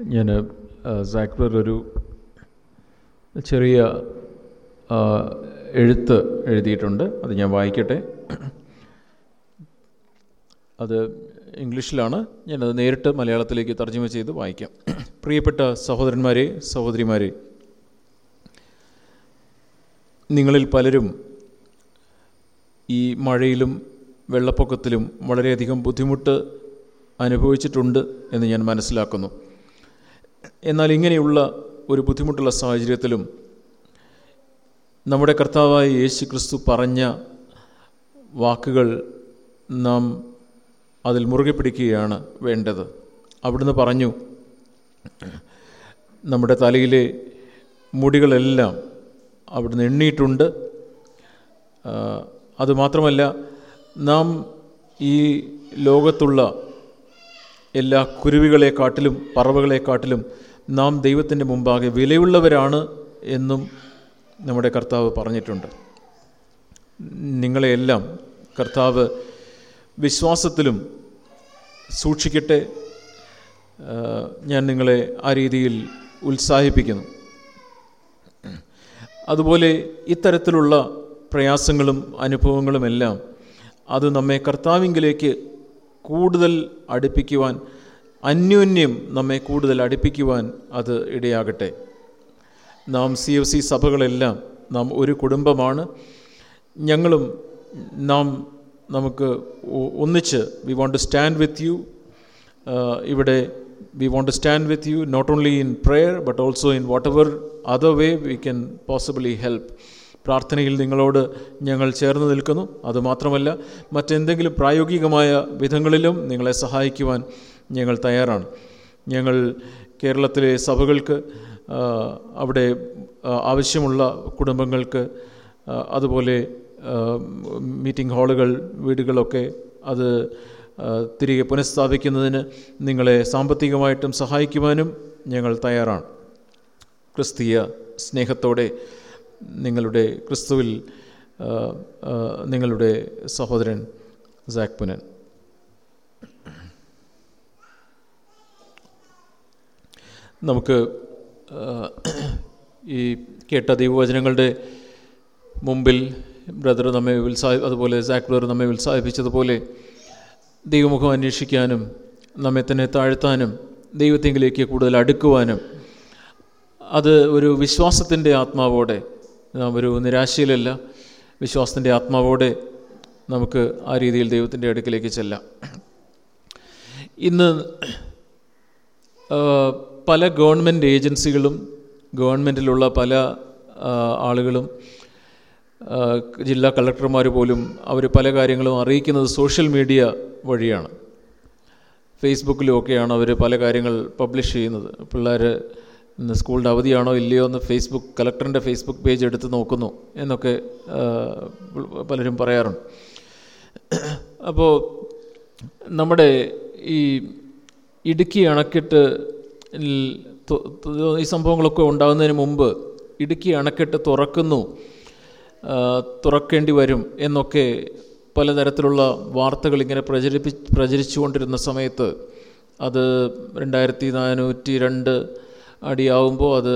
ഞാൻ സാക്വർ ഒരു ചെറിയ എഴുത്ത് എഴുതിയിട്ടുണ്ട്. അത് ഞാൻ വായിക്കട്ടെ. അത് ഇംഗ്ലീഷിലാണ്. ഞാനത് നേരിട്ട് മലയാളത്തിലേക്ക് തർജമ ചെയ്ത് വായിക്കാം. പ്രിയപ്പെട്ട സഹോദരന്മാരെ സഹോദരിമാരെ നിങ്ങളിൽ പലരും ഈ മഴയിലും വെള്ളപ്പൊക്കത്തിലും വളരെയധികം ബുദ്ധിമുട്ട് അനുഭവിച്ചിട്ടുണ്ട് എന്ന് ഞാൻ മനസ്സിലാക്കുന്നു. എന്നാൽ ഇങ്ങനെയുള്ള ഒരു ബുദ്ധിമുട്ടുള്ള സാഹചര്യത്തിലും നമ്മുടെ കർത്താവായ യേശു ക്രിസ്തു പറഞ്ഞ വാക്കുകൾ നാം അതിൽ മുറുകെ പിടിക്കുകയാണ് വേണ്ടത്. അവിടുന്ന് പറഞ്ഞു നമ്മുടെ തലയിലെ മുടികളെല്ലാം അവിടുന്ന് എണ്ണിയിട്ടുണ്ട് അതുമാത്രമല്ല നാം ഈ ലോകത്തുള്ള എല്ലാ കുരുവികളെക്കാട്ടിലും പറവകളെക്കാട്ടിലും നാം ദൈവത്തിന്റെ മുമ്പാകെ വിലയുള്ളവരാണ് എന്നും നമ്മുടെ കർത്താവ് പറഞ്ഞിട്ടുണ്ട്. നിങ്ങളെയെല്ലാം കർത്താവ് വിശ്വാസത്തിലും സൂക്ഷിക്കട്ടെ. ഞാൻ നിങ്ങളെ ആ രീതിയിൽ ഉത്സാഹിപ്പിക്കുന്നു. അതുപോലെ ഇത്തരത്തിലുള്ള പ്രയാസങ്ങളും അനുഭവങ്ങളുമെല്ലാം അത് നമ്മെ കർത്താവിങ്കിലേക്ക് കൂടുതൽ അടുപ്പിക്കുവാൻ അന്യോന്യം നമ്മെ കൂടുതൽ അടുപ്പിക്കുവാൻ അത് ഇടയാകട്ടെ. നാം സി എഫ് സി സഭകളെല്ലാം നാം ഒരു കുടുംബമാണ്. ഞങ്ങളും നാം നമുക്ക് ഒന്നിച്ച് we want to stand with you ഇവിടെ we want to stand with you not only in prayer but also in whatever other way we can possibly help പ്രാർത്ഥനയിൽ നിങ്ങളോട് ഞങ്ങൾ ചേർന്ന് നിൽക്കുന്നു. അതുമാത്രമല്ല മറ്റെന്തെങ്കിലും പ്രായോഗികമായ വിധങ്ങളിലും നിങ്ങളെ സഹായിക്കുവാൻ ഞങ്ങൾ തയ്യാറാണ്. ഞങ്ങൾ കേരളത്തിലെ സഭകൾക്ക് അവിടെ ആവശ്യമുള്ള കുടുംബങ്ങൾക്ക് അതുപോലെ മീറ്റിംഗ് ഹാളുകൾ വീടുകളൊക്കെ അത് തിരികെ പുനഃസ്ഥാപിക്കുന്നതിന് നിങ്ങളെ സാമ്പത്തികമായിട്ടും സഹായിക്കുവാനും ഞങ്ങൾ തയ്യാറാണ്. ക്രിസ്തീയ സ്നേഹത്തോടെ നിങ്ങളുടെ ക്രിസ്തുവിൽ നിങ്ങളുടെ സഹോദരൻ സാക് പുനൻ. നമുക്ക് ഈ കേട്ട ദൈവവചനങ്ങളുടെ മുമ്പിൽ ബ്രദർ നമ്മെ ഉത്സാഹി അതുപോലെ സാക് ബ്രദർ നമ്മെ ഉത്സാഹിപ്പിച്ചതുപോലെ ദൈവമുഖം അന്വേഷിക്കാനും നമ്മെ തന്നെ താഴ്ത്താനും ദൈവത്തെങ്കിലേക്ക് കൂടുതൽ അടുക്കുവാനും അത് ഒരു വിശ്വാസത്തിന്റെ ആത്മാവോടെ നാം ഒരു നിരാശയിലല്ല വിശ്വാസത്തിന്റെ ആത്മാവോടെ നമുക്ക് ആ രീതിയിൽ ദൈവത്തിന്റെ അടുക്കിലേക്ക് ചെല്ലാം. ഇന്ന് പല ഗവൺമെന്റ് ഏജൻസികളും ഗവൺമെന്റിലുള്ള പല ആളുകളും ജില്ലാ കളക്ടർമാർ പോലും അവർ പല കാര്യങ്ങളും അറിയിക്കുന്നത് സോഷ്യൽ മീഡിയ വഴിയാണ്. ഫേസ്ബുക്കിലും ഒക്കെയാണ് അവർ പല കാര്യങ്ങൾ പബ്ലിഷ് ചെയ്യുന്നത്. പിള്ളേർ ഇന്ന് സ്കൂളിന്റെ അവധിയാണോ ഇല്ലയോ എന്ന് ഫേസ്ബുക്ക് കലക്ടറിന്റെ ഫേസ്ബുക്ക് പേജ് എടുത്ത് നോക്കുന്നു എന്നൊക്കെ പലരും പറയാറുണ്ട്. അപ്പോൾ നമ്മുടെ ഈ ഇടുക്കി അണക്കെട്ട് ഈ സംഭവങ്ങളൊക്കെ ഉണ്ടാകുന്നതിന് മുമ്പ് ഇടുക്കി അണക്കെട്ട് തുറക്കുന്നു തുറക്കേണ്ടി വരും എന്നൊക്കെ പലതരത്തിലുള്ള വാർത്തകൾ ഇങ്ങനെ പ്രചരിപ്പി പ്രചരിച്ചുകൊണ്ടിരുന്ന സമയത്ത് അത് രണ്ടായിരത്തി നാനൂറ്റി രണ്ട് അടിയാവുമ്പോൾ അത്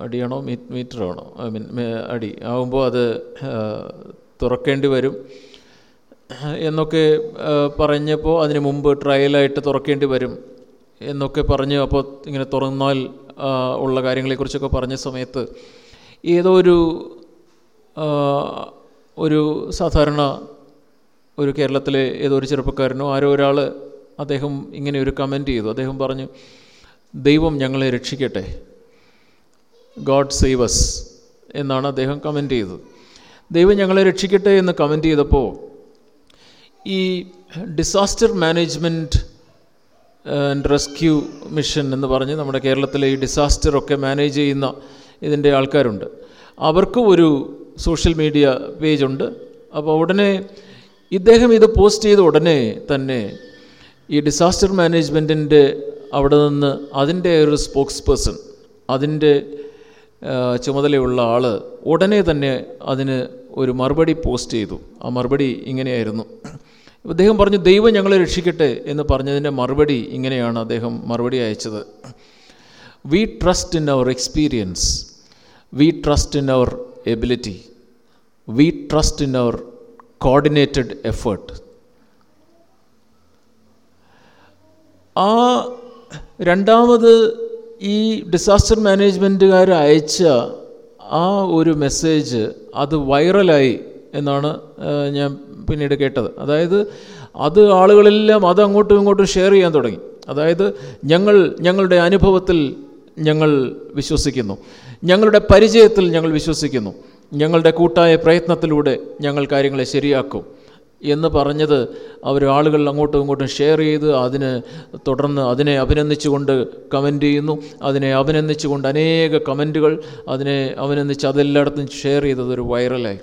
അടിയാണോ? മീറ്ററാണോ? ഐ മീൻ അടി ആവുമ്പോൾ അത് തുറക്കേണ്ടി വരും. എന്നൊക്കെ പറഞ്ഞപ്പോൾ അതിന് മുമ്പ് ട്രയലായിട്ട് തുറക്കേണ്ടി വരും എന്നൊക്കെ പറഞ്ഞ് അപ്പോൾ ഇങ്ങനെ തുറന്നാൽ ഉള്ള കാര്യങ്ങളെക്കുറിച്ചൊക്കെ പറഞ്ഞ സമയത്ത് ഏതോ ഒരു ഒരു സാധാരണ ഒരു കേരളത്തിലെ ഏതോ ഒരു ചെറുപ്പക്കാരനോ ആരോ ഒരാൾ അദ്ദേഹം ഇങ്ങനെ ഒരു കമന്റ് ചെയ്തു. അദ്ദേഹം പറഞ്ഞു ദൈവം ഞങ്ങളെ രക്ഷിക്കട്ടെ. ഗോഡ് സേവ് അസ് എന്നാണ് അദ്ദേഹം കമന്റ് ചെയ്തത്. ദൈവം ഞങ്ങളെ രക്ഷിക്കട്ടെ എന്ന് കമന്റ് ചെയ്തപ്പോൾ ഈ disaster management and rescue mission എന്ന് പറഞ്ഞ് നമ്മുടെ കേരളത്തിലെ ഈ ഡിസാസ്റ്റർ ഒക്കെ മാനേജ് ചെയ്യുന്ന ഇതിന്റെ ആൾക്കാരുണ്ട്. അവർക്കും ഒരു സോഷ്യൽ മീഡിയ പേജുണ്ട് അപ്പോൾ ഉടനെ ഇദ്ദേഹം ഇത് പോസ്റ്റ് ചെയ്ത ഉടനെ തന്നെ ഈ ഡിസാസ്റ്റർ മാനേജ്മെന്റിന്റെ അവിടെ നിന്ന് അതിന്റെ ഒരു സ്പോക്സ് പേഴ്സൺ അതിന്റെ ചുമതലയുള്ള ആൾ ഉടനെ തന്നെ അതിന് ഒരു മറുപടി പോസ്റ്റ് ചെയ്തു. ആ മറുപടി ഇങ്ങനെയായിരുന്നു. അദ്ദേഹം പറഞ്ഞു ദൈവം ഞങ്ങളെ രക്ഷിക്കട്ടെ എന്ന് പറഞ്ഞതിന്റെ മറുപടി ഇങ്ങനെയാണ് അദ്ദേഹം മറുപടി അയച്ചത്. We trust in our experience we trust in our ability we trust in our coordinated effort ആ രണ്ടാമത് ഈ ഡിസാസ്റ്റർ മാനേജ്മെന്റുകാർ അയച്ച ആ ഒരു മെസ്സേജ് അത് വൈറലായി എന്നാണ് ഞാൻ പിന്നീട് കേട്ടത്. അതായത് അത് ആളുകളെല്ലാം അത് അങ്ങോട്ടും ഇങ്ങോട്ടും ഷെയർ ചെയ്യാൻ തുടങ്ങി. അതായത് ഞങ്ങൾ ഞങ്ങളുടെ അനുഭവത്തിൽ ഞങ്ങൾ വിശ്വസിക്കുന്നു. ഞങ്ങളുടെ പരിചയത്തിൽ ഞങ്ങൾ വിശ്വസിക്കുന്നു. ഞങ്ങളുടെ കൂട്ടായ പ്രയത്നത്തിലൂടെ ഞങ്ങൾ കാര്യങ്ങളെ ശരിയാക്കും. എന്ന് പറഞ്ഞത് അവർ ആളുകൾ അങ്ങോട്ടും ഇങ്ങോട്ടും ഷെയർ ചെയ്ത് അതിന് തുടർന്ന് അതിനെ അഭിനന്ദിച്ചുകൊണ്ട് കമന്റ് ചെയ്യുന്നു. അതിനെ അഭിനന്ദിച്ചുകൊണ്ട് അനേക കമന്റുകൾ അതിനെ അഭിനന്ദിച്ച് അതെല്ലായിടത്തും ഷെയർ ചെയ്തത് ഒരു വൈറലായി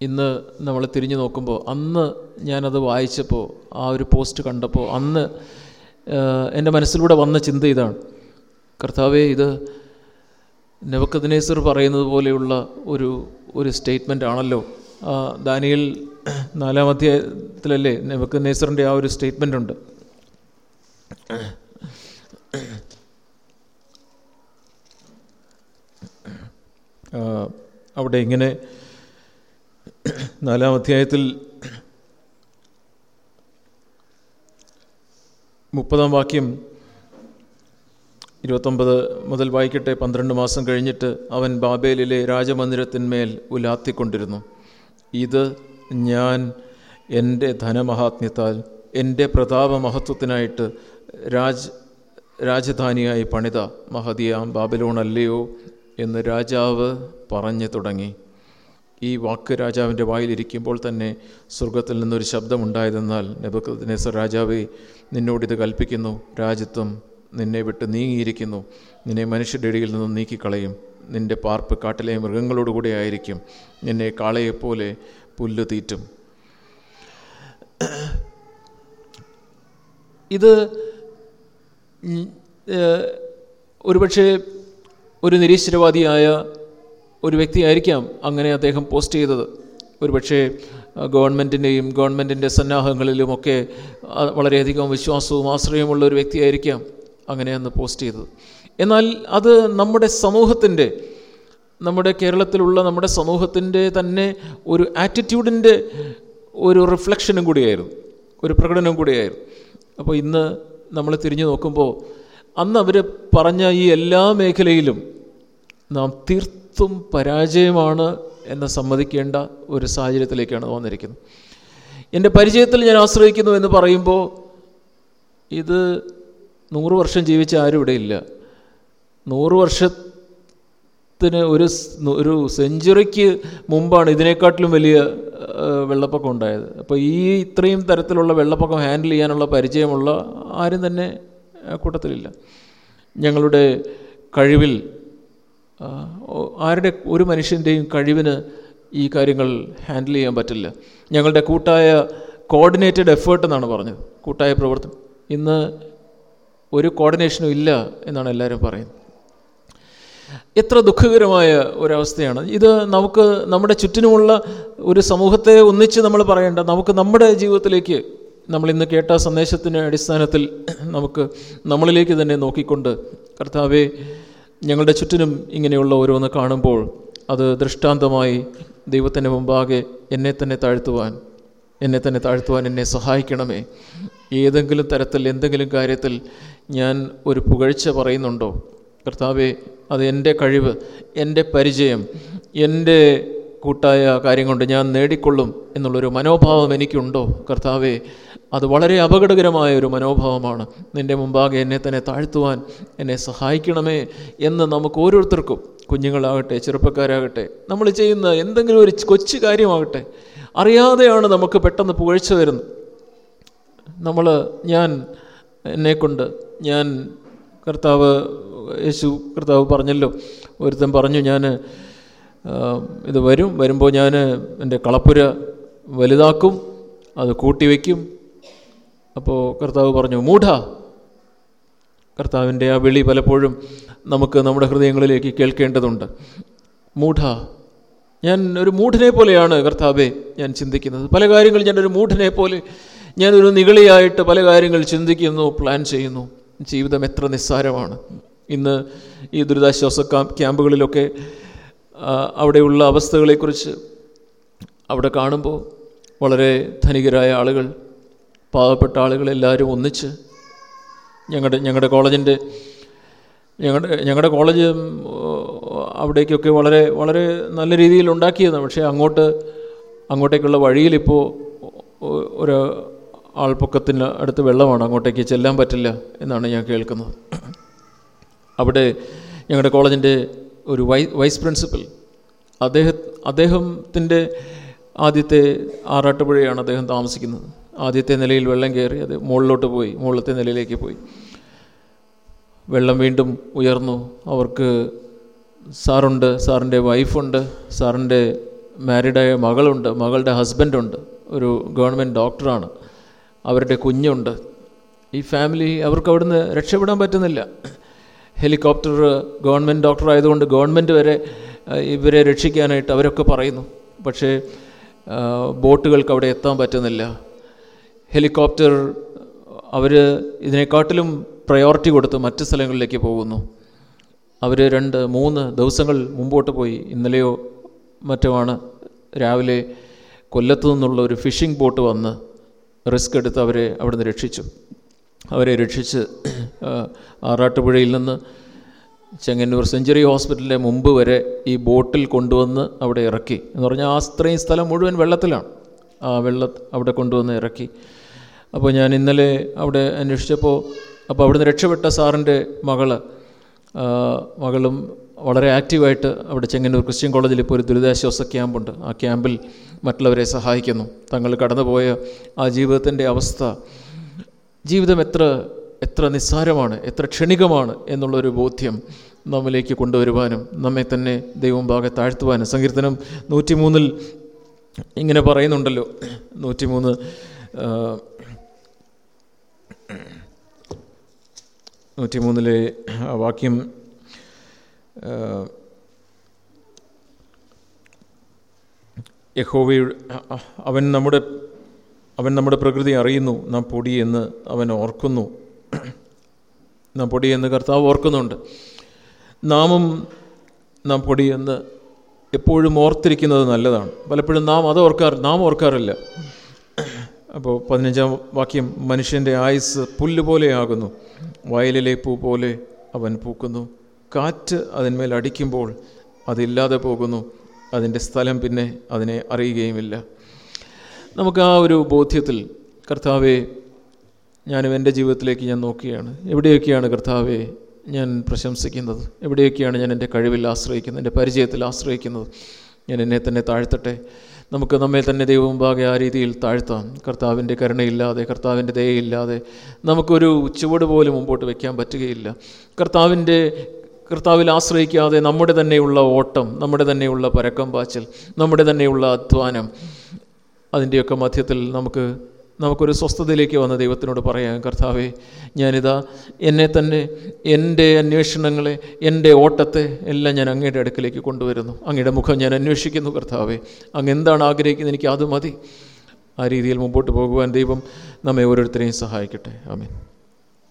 ഇന്ന് നമ്മൾ തിരിഞ്ഞു നോക്കുമ്പോൾ അന്ന് ഞാനത് വായിച്ചപ്പോൾ ആ ഒരു പോസ്റ്റ് കണ്ടപ്പോൾ അന്ന് എന്റെ മനസ്സിലൂടെ വന്ന ചിന്ത ഇതാണ്. കർത്താവെ ഇത് നെവക്കദിനേസർ പറയുന്നത് പോലെയുള്ള ഒരു ഒരു സ്റ്റേറ്റ്മെന്റ് ആണല്ലോ. ദാനിയിൽ നാലാം അധ്യായത്തിലല്ലേ നെവക്കദ്നേസറിന്റെ ആ ഒരു സ്റ്റേറ്റ്മെന്റ് ഉണ്ട്. അവിടെ ഇങ്ങനെ നാലാം അധ്യായത്തിൽ മുപ്പതാം വാക്യം ഇരുപത്തൊമ്പത് മുതൽ വായിക്കട്ടെ പന്ത്രണ്ട് മാസം കഴിഞ്ഞിട്ട് അവൻ ബാബേലിലെ രാജമന്ദിരത്തിന്മേൽ ഉലാത്തിക്കൊണ്ടിരുന്നു. ഇത് ഞാൻ എന്റെ ധനമഹാത്മ്യത്താൽ എന്റെ പ്രതാപ പ്രതാപമഹത്വത്തിനായിട്ട് രാജ് രാജധാനിയായി പണിത മഹതിയാം ബാബിലോൺ അല്ലയോ എന്ന് രാജാവ് പറഞ്ഞു തുടങ്ങി. ഈ വാക്ക് രാജാവിന്റെ വായിലിരിക്കുമ്പോൾ തന്നെ സ്വർഗത്തിൽ നിന്നൊരു ശബ്ദമുണ്ടായതെന്നാൽ നെബുക്കദ്നേസർ രാജാവേ നിന്നോടിത് കൽപ്പിക്കുന്നു. രാജ്യത്വം നിന്നെ വിട്ട് നീങ്ങിയിരിക്കുന്നു. നിന്നെ മനുഷ്യരുടെ ഇടയിൽ നിന്നും നീക്കിക്കളയും. നിന്റെ പാർപ്പ് കാട്ടിലെ മൃഗങ്ങളോടുകൂടെ ആയിരിക്കും. നിന്നെ കാളയെപ്പോലെ പുല്ല് തീറ്റും. ഇത് ഒരുപക്ഷെ ഒരു നിരീശ്വരവാദിയായ ഒരു വ്യക്തിയായിരിക്കാം അങ്ങനെ അദ്ദേഹം പോസ്റ്റ് ചെയ്തത്. ഒരുപക്ഷെ ഗവൺമെന്റിന്റെയും ഗവൺമെന്റിന്റെ സന്നാഹങ്ങളിലുമൊക്കെ വളരെയധികം വിശ്വാസവും ആശ്രയമുള്ള ഒരു വ്യക്തിയായിരിക്കാം. അങ്ങനെ അന്ന് പോസ്റ്റ് ചെയ്തത്. എന്നാൽ അത് നമ്മുടെ സമൂഹത്തിന്റെ നമ്മുടെ കേരളത്തിലുള്ള നമ്മുടെ സമൂഹത്തിന്റെ തന്നെ ഒരു ആറ്റിറ്റ്യൂഡിന്റെ ഒരു റിഫ്ലക്ഷനും കൂടിയായിരുന്നു. ഒരു പ്രകടനം കൂടിയായിരുന്നു. അപ്പോൾ ഇന്ന് നമ്മൾ തിരിഞ്ഞു നോക്കുമ്പോൾ അന്ന് അവർ പറഞ്ഞ ഈ എല്ലാ മേഖലയിലും നാം തീർത്തും പരാജയമാണ് എന്ന് സമ്മതിക്കേണ്ട ഒരു സാഹചര്യത്തിലേക്കാണ് വന്നിരിക്കുന്നത്. എന്റെ പരിചയത്തിൽ ഞാൻ ആശ്രയിക്കുന്നു എന്ന് പറയുമ്പോൾ ഇത് നൂറ് വർഷം ജീവിച്ച ആരും ഇവിടെ ഇല്ല. നൂറ് വർഷത്തിന് ഒരു ഒരു സെഞ്ചുറിക്ക് മുമ്പാണ് ഇതിനേക്കാട്ടിലും വലിയ വെള്ളപ്പൊക്കം ഉണ്ടായത്. അപ്പോൾ ഈ ഇത്രയും തരത്തിലുള്ള വെള്ളപ്പൊക്കം ഹാൻഡിൽ ചെയ്യാനുള്ള പരിചയമുള്ള ആരും തന്നെ കൂട്ടത്തിലില്ല. ഞങ്ങളുടെ കഴിവിൽ ആരുടെ ഒരു മനുഷ്യന്റെയും കഴിവിന് ഈ കാര്യങ്ങൾ ഹാൻഡിൽ ചെയ്യാൻ പറ്റില്ല. ഞങ്ങളുടെ കൂട്ടായ കോർഡിനേറ്റഡ് എഫേർട്ട് എന്നാണ് പറഞ്ഞത്. കൂട്ടായ പ്രവർത്തനം. ഇന്ന് ഒരു കോർഡിനേഷനും ഇല്ല എന്നാണ് എല്ലാവരും പറയുന്നത്. എത്ര ദുഃഖകരമായ ഒരവസ്ഥയാണ്. ഇത് നമുക്ക് നമ്മുടെ ചുറ്റിനുമുള്ള ഒരു സമൂഹത്തെ ഒന്നിച്ച് നമ്മൾ പറയേണ്ട നമുക്ക് നമ്മുടെ ജീവിതത്തിലേക്ക് നമ്മൾ ഇന്ന് കേട്ട സന്ദേശത്തിന്റെ അടിസ്ഥാനത്തിൽ നമുക്ക് നമ്മളിലേക്ക് തന്നെ നോക്കിക്കൊണ്ട് കർത്താവെ ഞങ്ങളുടെ ചുറ്റിനും ഇങ്ങനെയുള്ള ഓരോന്ന് കാണുമ്പോൾ അത് ദൃഷ്ടാന്തമായി ദൈവത്തിന്റെ മുമ്പാകെ എന്നെ തന്നെ താഴ്ത്തുവാൻ എന്നെ തന്നെ താഴ്ത്തുവാൻ എന്നെ സഹായിക്കണമേ. ഏതെങ്കിലും തരത്തിൽ എന്തെങ്കിലും കാര്യത്തിൽ ഞാൻ ഒരു പുകഴ്ച പറയുന്നുണ്ടോ? കർത്താവെ അത് എന്റെ കഴിവ് എന്റെ പരിചയം എന്റെ കൂട്ടായ കാര്യം കൊണ്ട് ഞാൻ നേടിക്കൊള്ളും എന്നുള്ളൊരു മനോഭാവം എനിക്കുണ്ടോ? കർത്താവെ അത് വളരെ അപകടകരമായ ഒരു മനോഭാവമാണ്. നിന്റെ മുമ്പാകെ എന്നെ തന്നെ താഴ്ത്തുവാൻ എന്നെ സഹായിക്കണമേ എന്ന് നമുക്ക് ഓരോരുത്തർക്കും കുഞ്ഞുങ്ങളാകട്ടെ ചെറുപ്പക്കാരാകട്ടെ നമ്മൾ ചെയ്യുന്ന എന്തെങ്കിലും ഒരു കൊച്ചു കാര്യമാകട്ടെ അറിയാതെയാണ് നമുക്ക് പെട്ടെന്ന് പുകഴ്ച വരുന്നത്. നമ്മൾ ഞാൻ എന്നെക്കൊണ്ട് ഞാൻ കർത്താവ് യേശു കർത്താവ് പറഞ്ഞല്ലോ. ഒരുത്തൻ പറഞ്ഞു ഞാൻ ഇത് വരും. വരുമ്പോൾ ഞാൻ എന്റെ കളപ്പുര വലുതാക്കും അത് കൂട്ടിവെക്കും അപ്പോൾ കർത്താവ് പറഞ്ഞു മൂഢ. കർത്താവിന്റെ ആ വിളി പലപ്പോഴും നമുക്ക് നമ്മുടെ ഹൃദയങ്ങളിലേക്ക് കേൾക്കേണ്ടതുണ്ട്. മൂഢ. ഞാൻ ഒരു മൂഢനെ പോലെയാണ് കർത്താവെ ഞാൻ ചിന്തിക്കുന്നത്. പല കാര്യങ്ങളും ഞാൻ ഒരു മൂഢനെ പോലെ ഞാനൊരു നിഗളിയായിട്ട് പല കാര്യങ്ങൾ ചിന്തിക്കുന്നു പ്ലാൻ ചെയ്യുന്നു. ജീവിതം എത്ര നിസ്സാരമാണ്. ഇന്ന് ഈ ദുരിതാശ്വാസ ക്യാമ്പുകളിലൊക്കെ അവിടെയുള്ള അവസ്ഥകളെക്കുറിച്ച് അവിടെ കാണുമ്പോൾ വളരെ ധനികരായ ആളുകൾ പാവപ്പെട്ട ആളുകൾ എല്ലാവരും ഒന്നിച്ച് ഞങ്ങളുടെ ഞങ്ങളുടെ കോളേജിന്റെ ഞങ്ങളുടെ ഞങ്ങളുടെ കോളേജ് അവിടേക്കൊക്കെ വളരെ വളരെ നല്ല രീതിയിൽ ഉണ്ടാക്കിയതാണ്. പക്ഷേ അങ്ങോട്ട് അങ്ങോട്ടേക്കുള്ള വഴിയിലിപ്പോൾ ഒരു ആൾപ്പൊക്കത്തിന് അടുത്ത് വെള്ളമാണ് അങ്ങോട്ടേക്ക് ചെല്ലാൻ പറ്റില്ല എന്നാണ് ഞാൻ കേൾക്കുന്നത്. അവിടെ ഞങ്ങളുടെ കോളേജിന്റെ ഒരു വൈ വൈസ് പ്രിൻസിപ്പൽ അദ്ദേഹ അദ്ദേഹത്തിന്റെ ആദ്യത്തെ ആറാട്ടുപുഴയാണ് അദ്ദേഹം താമസിക്കുന്നത്. ആദ്യത്തെ നിലയിൽ വെള്ളം കയറി അത് മുകളിലോട്ട് പോയി മുകളിലത്തെ നിലയിലേക്ക് പോയി. വെള്ളം വീണ്ടും ഉയർന്നു. അവർക്ക് സാറുണ്ട് സാറിന്റെ വൈഫുണ്ട് സാറിന്റെ മാരീഡായ മകളുണ്ട് മകളുടെ ഹസ്ബൻഡുണ്ട്. ഒരു ഗവൺമെന്റ് ഡോക്ടറാണ്. അവരുടെ കുഞ്ഞുണ്ട്. ഈ ഫാമിലി അവർക്ക് അവിടുന്ന് രക്ഷപ്പെടാൻ പറ്റുന്നില്ല. ഹെലികോപ്റ്റർ ഗവൺമെന്റ് ഡോക്ടർ ആയതുകൊണ്ട് ഗവൺമെന്റ് വരെ ഇവരെ രക്ഷിക്കാനായിട്ട് അവരൊക്കെ പറയുന്നു. പക്ഷേ ബോട്ടുകൾക്ക് അവിടെ എത്താൻ പറ്റുന്നില്ല. ഹെലികോപ്റ്റർ അവർ ഇതിനെക്കാട്ടിലും പ്രയോറിറ്റി കൊടുത്ത് മറ്റ് സ്ഥലങ്ങളിലേക്ക് പോകുന്നു. അവർ രണ്ട് മൂന്ന് ദിവസങ്ങൾ മുമ്പോട്ട് പോയി. ഇന്നലെയോ മറ്റോ ആണ് രാവിലെ കൊല്ലത്തു നിന്നുള്ള ഒരു ഫിഷിംഗ് ബോട്ട് വന്ന് റിസ്ക് എടുത്ത് അവരെ അവിടുന്ന് രക്ഷിച്ചു. അവരെ രക്ഷിച്ച് ആറാട്ടുപുഴയിൽ നിന്ന് ചെങ്ങന്നൂർ സെഞ്ചുറി ഹോസ്പിറ്റലിന്റെ മുമ്പ് വരെ ഈ ബോട്ടിൽ കൊണ്ടുവന്ന് അവിടെ ഇറക്കി. എന്ന് പറഞ്ഞാൽ ആ അത്രയും സ്ഥലം മുഴുവൻ വെള്ളത്തിലാണ്. ആ വെള്ള അവിടെ കൊണ്ടുവന്ന് ഇറക്കി. അപ്പോൾ ഞാൻ ഇന്നലെ അവിടെ അന്വേഷിച്ചപ്പോൾ അപ്പോൾ അവിടുന്ന് രക്ഷപ്പെട്ട സാറിന്റെ മകൾ മകളും വളരെ ആക്റ്റീവായിട്ട് അവിടെ ചെങ്ങന്നൂർ ക്രിസ്ത്യൻ കോളേജിൽ ഇപ്പോൾ ഒരു ദുരിതാശ്വാസ ക്യാമ്പുണ്ട്. ആ ക്യാമ്പിൽ മറ്റുള്ളവരെ സഹായിക്കുന്നു. തങ്ങൾ കടന്നുപോയ ആ ജീവിതത്തിന്റെ അവസ്ഥ ജീവിതം എത്ര എത്ര നിസ്സാരമാണ് എത്ര ക്ഷണികമാണ് എന്നുള്ളൊരു ബോധ്യം നമ്മിലേക്ക് കൊണ്ടുവരുവാനും നമ്മെ തന്നെ ദൈവം ഭാഗെ താഴ്ത്തുവാനും. സങ്കീർത്തനം നൂറ്റിമൂന്നിൽ ഇങ്ങനെ പറയുന്നുണ്ടല്ലോ. നൂറ്റിമൂന്ന് നൂറ്റിമൂന്നിലെ വാക്യം യഹോവയുടെ അവൻ നമ്മുടെ അവൻ നമ്മുടെ പ്രകൃതി അറിയുന്നു. നാം പൊടിയെന്ന് അവൻ ഓർക്കുന്നു. നാം പൊടിയെന്ന് കർത്താവ് ഓർക്കുന്നുണ്ട്. നാമും നാം പൊടിയെന്ന് എപ്പോഴും ഓർത്തിരിക്കുന്നത് നല്ലതാണ്. പലപ്പോഴും നാം അത് ഓർക്കാറ് നാം ഓർക്കാറില്ല. അപ്പോൾ പതിനഞ്ചാം വാക്യം മനുഷ്യന്റെ ആയുസ് പുല്ല് പോലെയാകുന്നു വയലിലെ പൂ പോലെ അവൻ പൂക്കുന്നു. കാറ്റ് അതിന്മേൽ അടിക്കുമ്പോൾ അതില്ലാതെ പോകുന്നു. അതിന്റെ സ്ഥലം പിന്നെ അതിനെ അറിയുകയുമില്ല. നമുക്ക് ആ ഒരു ബോധ്യത്തിൽ കർത്താവെ ഞാനും എന്റെ ജീവിതത്തിലേക്ക് ഞാൻ നോക്കുകയാണ്. എവിടെയൊക്കെയാണ് കർത്താവെ ഞാൻ പ്രശംസിക്കുന്നത്? എവിടെയൊക്കെയാണ് ഞാൻ എന്റെ കഴിവിൽ ആശ്രയിക്കുന്നത്? എന്റെ പരിചയത്തിൽ ആശ്രയിക്കുന്നത്? ഞാൻ എന്നെ തന്നെ താഴ്ത്തട്ടെ? നമുക്ക് നമ്മെ തന്നെ ദൈവമുമ്പാകെ ആ രീതിയിൽ താഴ്ത്താം. കർത്താവിന്റെ കരുണയില്ലാതെ കർത്താവിന്റെ ദയയില്ലാതെ നമുക്കൊരു ചുവട് പോലും മുമ്പോട്ട് വയ്ക്കാൻ പറ്റുകയില്ല. കർത്താവിന്റെ കർത്താവിൽ ആശ്രയിക്കാതെ നമ്മുടെ തന്നെയുള്ള ഓട്ടം നമ്മുടെ തന്നെയുള്ള പരക്കം പാച്ചൽ നമ്മുടെ തന്നെയുള്ള അധ്വാനം അതിന്റെയൊക്കെ മധ്യത്തിൽ നമുക്ക് നമുക്കൊരു സ്വസ്ഥതയിലേക്ക് വന്ന ദൈവത്തിനോട് പറയാം കർത്താവേ ഞാനിതാ എന്നെ തന്നെ എന്റെ അന്വേഷണങ്ങളെ എന്റെ ഓട്ടത്തെ എല്ലാം ഞാൻ അങ്ങയുടെ അടുക്കിലേക്ക് കൊണ്ടുവരുന്നു. അങ്ങയുടെ മുഖം ഞാൻ അന്വേഷിക്കുന്നു കർത്താവേ. അങ്ങ് എന്താണ് ആഗ്രഹിക്കുന്നത്? എനിക്ക് അത് മതി. ആ രീതിയിൽ മുമ്പോട്ട് പോകുവാൻ ദൈവം നമ്മെ ഓരോരുത്തരെയും സഹായിക്കട്ടെ. ആമീൻ.